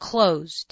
closed.